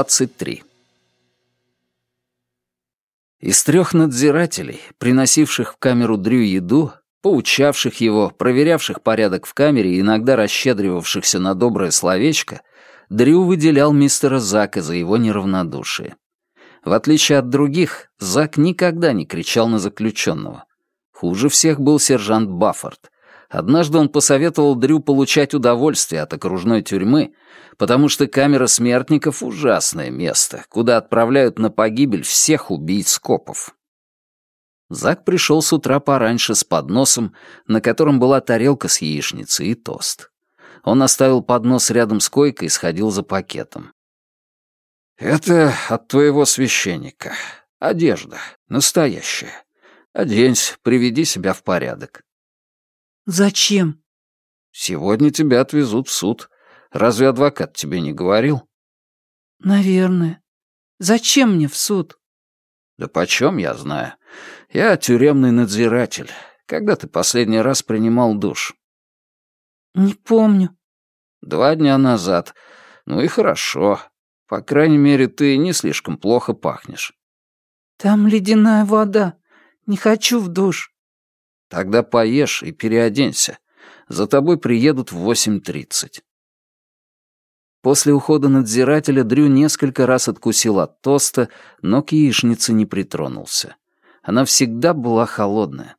23. Из трех надзирателей, приносивших в камеру Дрю еду, поучавших его, проверявших порядок в камере и иногда расщедривавшихся на доброе словечко, Дрю выделял мистера Зака за его неравнодушие. В отличие от других, Зак никогда не кричал на заключенного. Хуже всех был сержант Баффорд. Однажды он посоветовал Дрю получать удовольствие от окружной тюрьмы, потому что камера смертников — ужасное место, куда отправляют на погибель всех убийц-копов. Зак пришел с утра пораньше с подносом, на котором была тарелка с яичницей и тост. Он оставил поднос рядом с койкой и сходил за пакетом. «Это от твоего священника. Одежда. Настоящая. Оденься, приведи себя в порядок». «Зачем?» «Сегодня тебя отвезут в суд. Разве адвокат тебе не говорил?» «Наверное. Зачем мне в суд?» «Да почем я знаю? Я тюремный надзиратель. Когда ты последний раз принимал душ?» «Не помню». «Два дня назад. Ну и хорошо. По крайней мере, ты не слишком плохо пахнешь». «Там ледяная вода. Не хочу в душ». «Тогда поешь и переоденься. За тобой приедут в 8.30». После ухода надзирателя Дрю несколько раз откусил от тоста, но к яичнице не притронулся. Она всегда была холодная.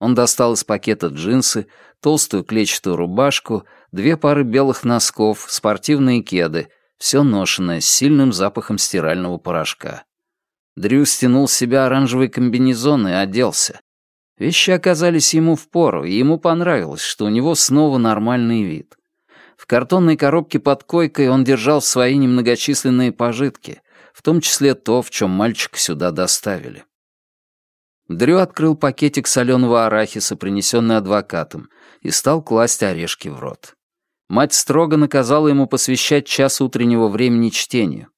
Он достал из пакета джинсы, толстую клетчатую рубашку, две пары белых носков, спортивные кеды, все ношенное, с сильным запахом стирального порошка. Дрю стянул с себя оранжевый комбинезон и оделся. Вещи оказались ему впору, и ему понравилось, что у него снова нормальный вид. В картонной коробке под койкой он держал свои немногочисленные пожитки, в том числе то, в чем мальчика сюда доставили. Дрю открыл пакетик соленого арахиса, принесенный адвокатом, и стал класть орешки в рот. Мать строго наказала ему посвящать час утреннего времени чтению.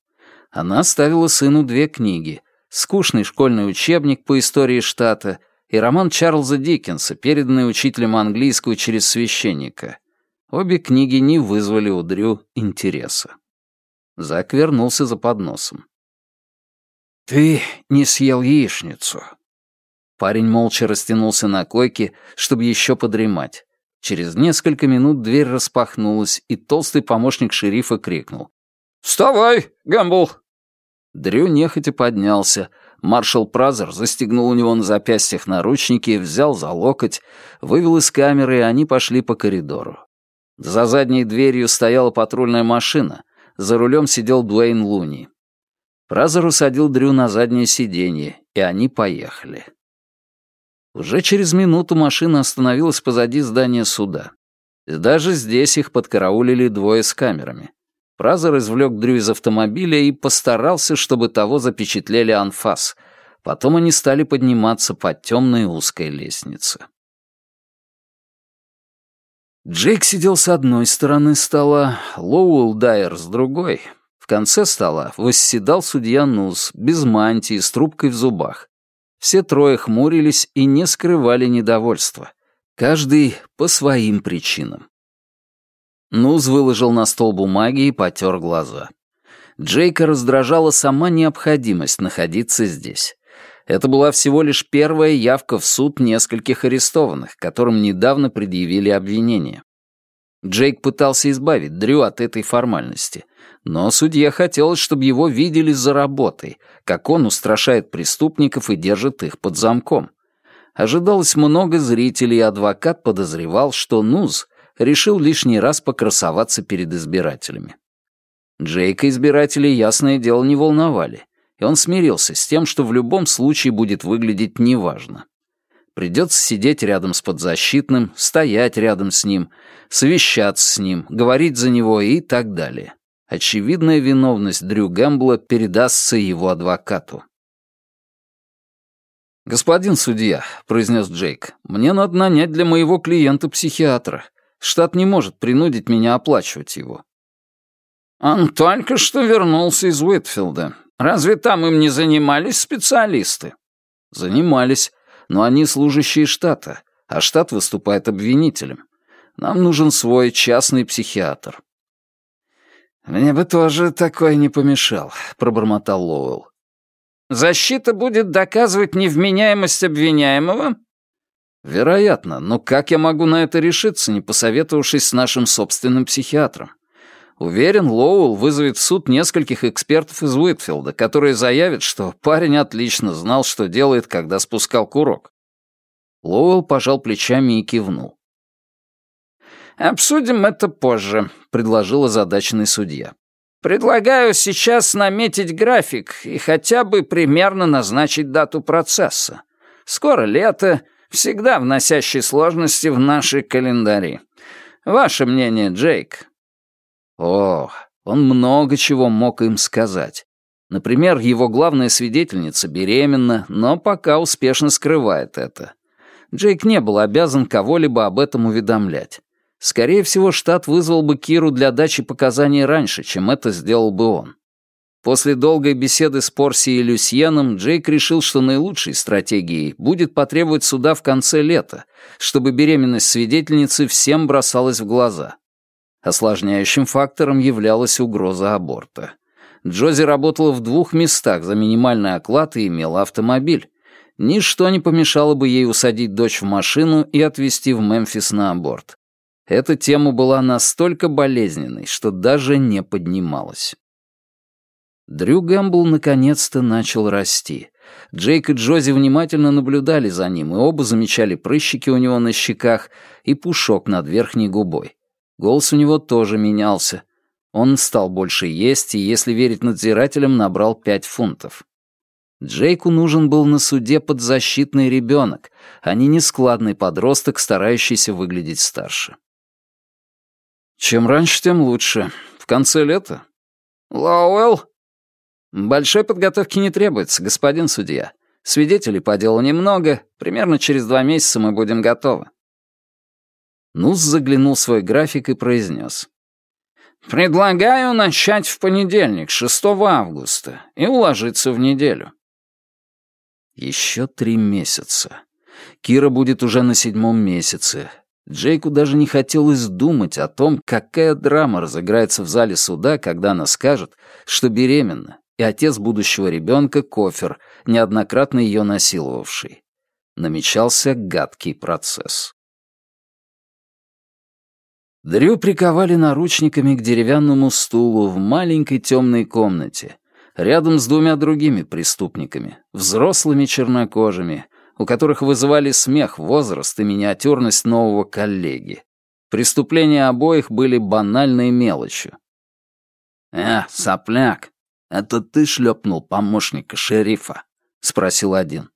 Она ставила сыну две книги — скучный школьный учебник по истории штата и роман Чарльза Диккенса, переданный учителем английского через священника. Обе книги не вызвали у Дрю интереса. Зак вернулся за подносом. «Ты не съел яичницу». Парень молча растянулся на койке, чтобы еще подремать. Через несколько минут дверь распахнулась, и толстый помощник шерифа крикнул. «Вставай, Гэмбл!» Дрю нехотя поднялся. Маршал Празер застегнул у него на запястьях наручники, взял за локоть, вывел из камеры, и они пошли по коридору. За задней дверью стояла патрульная машина. За рулем сидел Дуэйн Луни. Празер усадил Дрю на заднее сиденье, и они поехали. Уже через минуту машина остановилась позади здания суда. Даже здесь их подкараулили двое с камерами. Празер извлек Дрю из автомобиля и постарался, чтобы того запечатлели анфас. Потом они стали подниматься по темной узкой лестнице. Джейк сидел с одной стороны стола, Лоуэлл Дайер с другой. В конце стола восседал судья Нуз, без мантии, с трубкой в зубах. Все трое хмурились и не скрывали недовольства. Каждый по своим причинам. Нуз выложил на стол бумаги и потер глаза. Джейка раздражала сама необходимость находиться здесь. Это была всего лишь первая явка в суд нескольких арестованных, которым недавно предъявили обвинение. Джейк пытался избавить Дрю от этой формальности, но судье хотелось, чтобы его видели за работой, как он устрашает преступников и держит их под замком. Ожидалось много зрителей, и адвокат подозревал, что Нуз решил лишний раз покрасоваться перед избирателями. Джейка избиратели, ясное дело, не волновали и он смирился с тем, что в любом случае будет выглядеть неважно. Придется сидеть рядом с подзащитным, стоять рядом с ним, совещаться с ним, говорить за него и так далее. Очевидная виновность Дрю Гэмбла передастся его адвокату. «Господин судья», — произнес Джейк, — «мне надо нанять для моего клиента психиатра. Штат не может принудить меня оплачивать его». «Он только что вернулся из Уитфилда. Разве там им не занимались специалисты? Занимались, но они служащие штата, а штат выступает обвинителем. Нам нужен свой частный психиатр. «Мне бы тоже такое не помешал», — пробормотал Лоуэлл. «Защита будет доказывать невменяемость обвиняемого?» «Вероятно, но как я могу на это решиться, не посоветовавшись с нашим собственным психиатром? Уверен, Лоуэлл вызовет в суд нескольких экспертов из Уитфилда, которые заявят, что парень отлично знал, что делает, когда спускал курок». Лоуэлл пожал плечами и кивнул. «Обсудим это позже», — предложил озадаченный судья. «Предлагаю сейчас наметить график и хотя бы примерно назначить дату процесса. Скоро лето, всегда вносящий сложности в наши календари. Ваше мнение, Джейк?» О, он много чего мог им сказать. Например, его главная свидетельница беременна, но пока успешно скрывает это. Джейк не был обязан кого-либо об этом уведомлять. Скорее всего, штат вызвал бы Киру для дачи показаний раньше, чем это сделал бы он. После долгой беседы с Порси и Люсьеном Джейк решил, что наилучшей стратегией будет потребовать суда в конце лета, чтобы беременность свидетельницы всем бросалась в глаза. Осложняющим фактором являлась угроза аборта. Джози работала в двух местах за минимальный оклад и имела автомобиль. Ничто не помешало бы ей усадить дочь в машину и отвезти в Мемфис на аборт. Эта тема была настолько болезненной, что даже не поднималась. Дрю Гэмбл наконец-то начал расти. Джейк и Джози внимательно наблюдали за ним, и оба замечали прыщики у него на щеках и пушок над верхней губой. Голос у него тоже менялся. Он стал больше есть, и, если верить надзирателям, набрал пять фунтов. Джейку нужен был на суде подзащитный ребенок, а не нескладный подросток, старающийся выглядеть старше. Чем раньше, тем лучше. В конце лета. Лоуэлл? Большой подготовки не требуется, господин судья. Свидетелей по делу немного. Примерно через два месяца мы будем готовы. Нус заглянул в свой график и произнес. «Предлагаю начать в понедельник, 6 августа, и уложиться в неделю». Еще три месяца. Кира будет уже на седьмом месяце. Джейку даже не хотелось думать о том, какая драма разыграется в зале суда, когда она скажет, что беременна, и отец будущего ребенка — Кофер, неоднократно ее насиловавший. Намечался гадкий процесс. Дрю приковали наручниками к деревянному стулу в маленькой темной комнате, рядом с двумя другими преступниками, взрослыми чернокожими, у которых вызывали смех возраст и миниатюрность нового коллеги. Преступления обоих были банальной мелочью. «Э, сопляк, это ты шлепнул помощника шерифа?» — спросил один.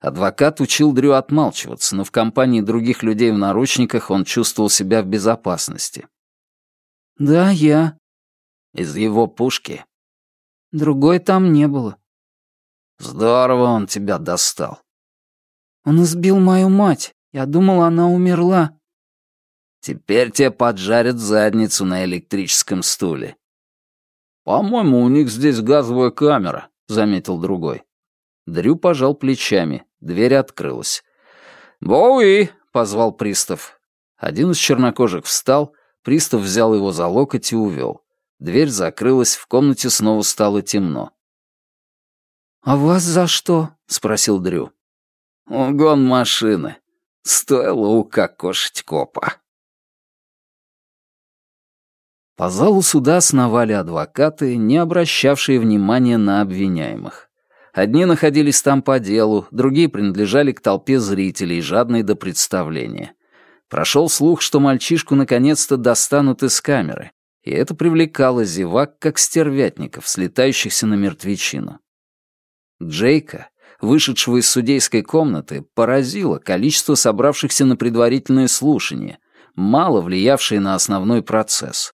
Адвокат учил Дрю отмалчиваться, но в компании других людей в наручниках он чувствовал себя в безопасности. «Да, я». «Из его пушки?» «Другой там не было». «Здорово он тебя достал. Он избил мою мать. Я думала, она умерла. Теперь тебе поджарят задницу на электрическом стуле. По-моему, у них здесь газовая камера, заметил другой. Дрю пожал плечами. Дверь открылась. «Боуи!» — позвал пристав. Один из чернокожих встал, пристав взял его за локоть и увел. Дверь закрылась, в комнате снова стало темно. «А вас за что?» — спросил Дрю. Угон машины. Стоило укокошить копа. По залу суда сновали адвокаты, не обращавшие внимания на обвиняемых. Одни находились там по делу, другие принадлежали к толпе зрителей, жадной до представления. Прошел слух, что мальчишку наконец-то достанут из камеры, и это привлекало зевак, как стервятников, слетающихся на мертвечину. Джейка, вышедшего из судейской комнаты, поразило количество собравшихся на предварительное слушание, мало влиявшее на основной процесс.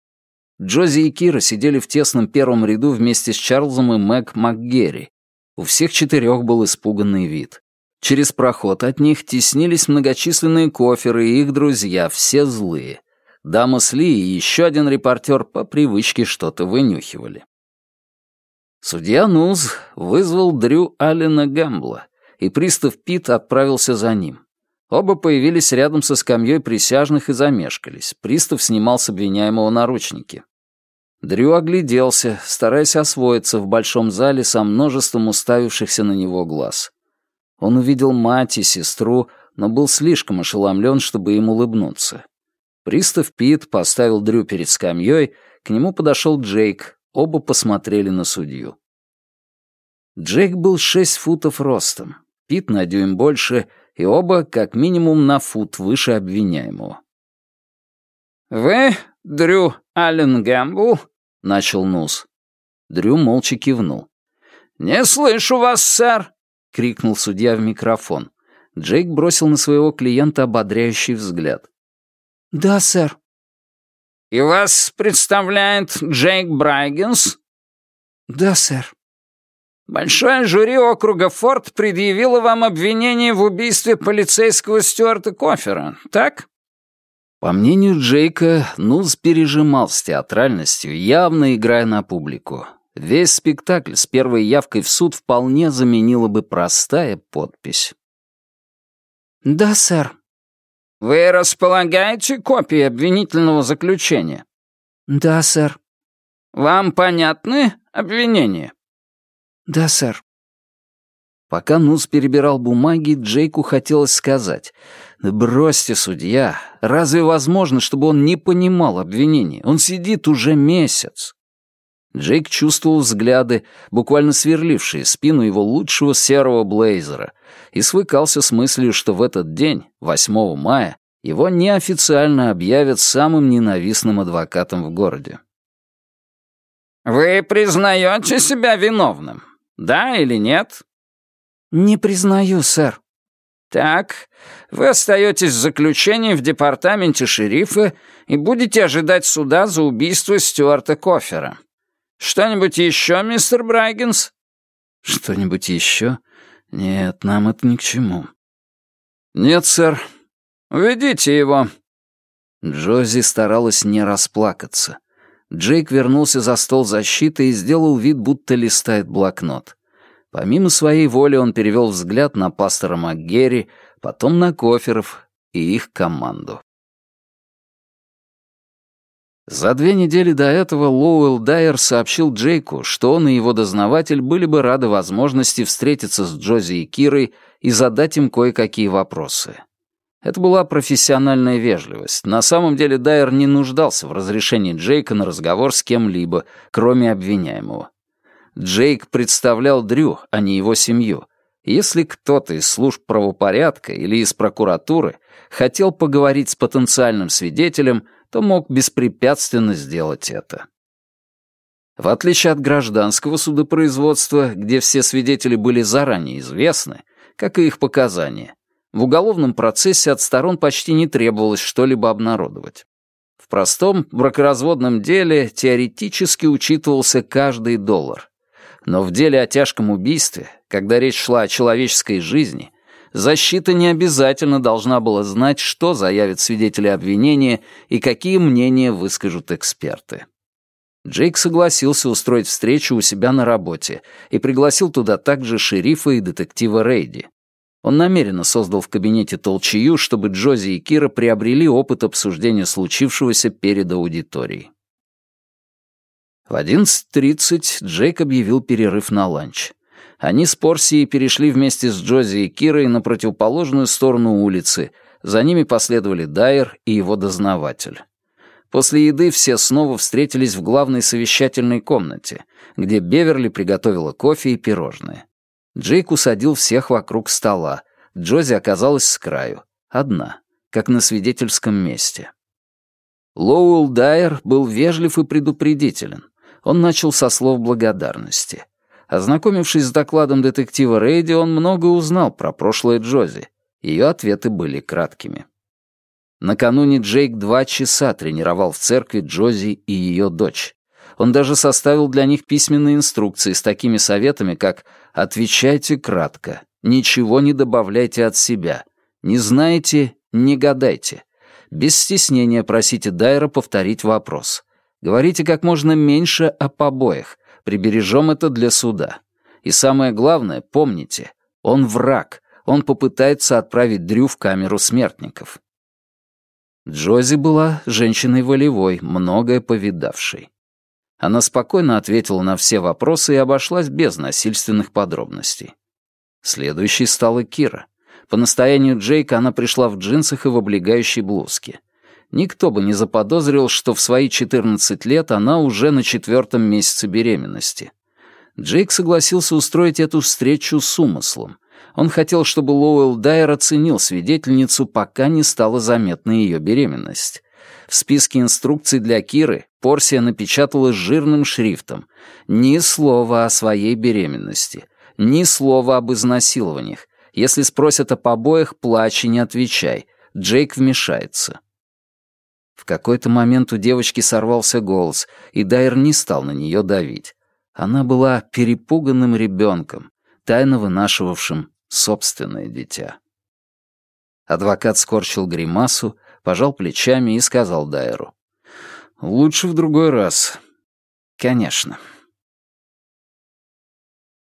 Джози и Кира сидели в тесном первом ряду вместе с Чарльзом и Мэг МакГерри. У всех четырех был испуганный вид. Через проход от них теснились многочисленные коферы и их друзья, все злые. Дама Сли и еще один репортер по привычке что-то вынюхивали. Судья Нуз вызвал Дрю Аллена Гэмбла, и пристав Пит отправился за ним. Оба появились рядом со скамьей присяжных и замешкались. Пристав снимал с обвиняемого наручники. Дрю огляделся, стараясь освоиться в большом зале со множеством уставившихся на него глаз. Он увидел мать и сестру, но был слишком ошеломлен, чтобы им улыбнуться. Пристав Пит поставил Дрю перед скамьей, к нему подошел Джейк, оба посмотрели на судью. Джейк был шесть футов ростом, Пит на дюйм больше, и оба как минимум на фут выше обвиняемого. «Вы Дрю Аллен Гэмбл?» — начал Нус. Дрю молча кивнул. «Не слышу вас, сэр!» — крикнул судья в микрофон. Джейк бросил на своего клиента ободряющий взгляд. «Да, сэр». «И вас представляет Джейк Брайгенс?» «Да, сэр». «Большое жюри округа Форд предъявило вам обвинение в убийстве полицейского Стюарта Кофера, так?» По мнению Джейка, Нуз пережимал с театральностью, явно играя на публику. Весь спектакль с первой явкой в суд вполне заменила бы простая подпись. «Да, сэр». «Вы располагаете копией обвинительного заключения?» «Да, сэр». «Вам понятны обвинения?» «Да, сэр». Пока Нус перебирал бумаги, Джейку хотелось сказать. «Бросьте, судья. Разве возможно, чтобы он не понимал обвинений? Он сидит уже месяц». Джейк чувствовал взгляды, буквально сверлившие спину его лучшего серого блейзера, и свыкался с мыслью, что в этот день, 8 мая, его неофициально объявят самым ненавистным адвокатом в городе. «Вы признаете себя виновным, да или нет?» «Не признаю, сэр». «Так, вы остаетесь в заключении в департаменте шерифа и будете ожидать суда за убийство Стюарта Кофера. Что-нибудь еще, мистер Брайгенс?» «Что-нибудь еще? Нет, нам это ни к чему». «Нет, сэр. Уведите его». Джози старалась не расплакаться. Джейк вернулся за стол защиты и сделал вид, будто листает блокнот. Помимо своей воли он перевел взгляд на пастора МакГерри, потом на Коферов и их команду. За две недели до этого Лоуэлл Дайер сообщил Джейку, что он и его дознаватель были бы рады возможности встретиться с Джози и Кирой и задать им кое-какие вопросы. Это была профессиональная вежливость. На самом деле Дайер не нуждался в разрешении Джейка на разговор с кем-либо, кроме обвиняемого. Джейк представлял Дрю, а не его семью. Если кто-то из служб правопорядка или из прокуратуры хотел поговорить с потенциальным свидетелем, то мог беспрепятственно сделать это. В отличие от гражданского судопроизводства, где все свидетели были заранее известны, как и их показания, в уголовном процессе от сторон почти не требовалось что-либо обнародовать. В простом бракоразводном деле теоретически учитывался каждый доллар. Но в деле о тяжком убийстве, когда речь шла о человеческой жизни, защита не обязательно должна была знать, что заявят свидетели обвинения и какие мнения выскажут эксперты. Джейк согласился устроить встречу у себя на работе и пригласил туда также шерифа и детектива Рейди. Он намеренно создал в кабинете толчею, чтобы Джози и Кира приобрели опыт обсуждения случившегося перед аудиторией. В 11.30 Джейк объявил перерыв на ланч. Они с Порсией перешли вместе с Джози и Кирой на противоположную сторону улицы. За ними последовали Дайер и его дознаватель. После еды все снова встретились в главной совещательной комнате, где Беверли приготовила кофе и пирожные. Джейк усадил всех вокруг стола. Джози оказалась с краю. Одна, как на свидетельском месте. Лоуэлл Дайер был вежлив и предупредителен. Он начал со слов благодарности. Ознакомившись с докладом детектива Рейди, он много узнал про прошлое Джози. Ее ответы были краткими. Накануне Джейк два часа тренировал в церкви Джози и ее дочь. Он даже составил для них письменные инструкции с такими советами, как «Отвечайте кратко, ничего не добавляйте от себя, не знаете — не гадайте». Без стеснения просите Дайра повторить вопрос. Говорите как можно меньше о побоях, прибережем это для суда. И самое главное, помните, он враг, он попытается отправить Дрю в камеру смертников. Джози была женщиной волевой, многое повидавшей. Она спокойно ответила на все вопросы и обошлась без насильственных подробностей. Следующей стала Кира. По настоянию Джейка она пришла в джинсах и в облегающей блузке. Никто бы не заподозрил, что в свои 14 лет она уже на четвертом месяце беременности. Джейк согласился устроить эту встречу с умыслом. Он хотел, чтобы Лоуэлл Дайер оценил свидетельницу, пока не стала заметна ее беременность. В списке инструкций для Киры Порсия напечатала жирным шрифтом «Ни слова о своей беременности, ни слова об изнасилованиях. Если спросят о побоях, плачь и не отвечай. Джейк вмешается». В какой-то момент у девочки сорвался голос, и Дайер не стал на нее давить. Она была перепуганным ребенком, тайно вынашивавшим собственное дитя. Адвокат скорчил гримасу, пожал плечами и сказал Дайеру. «Лучше в другой раз». «Конечно».